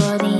for the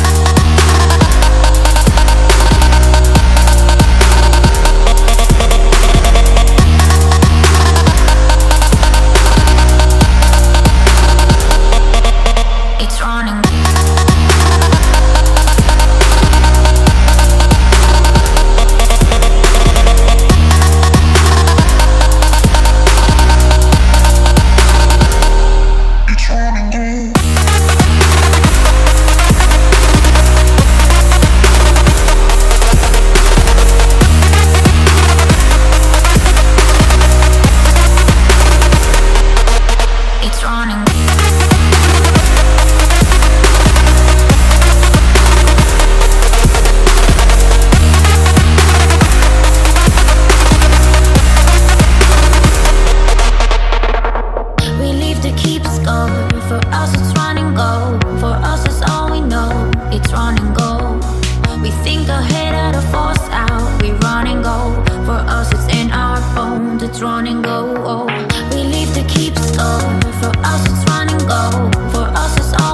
run and go. We leave the keep so for us it's run and go. For us it's all.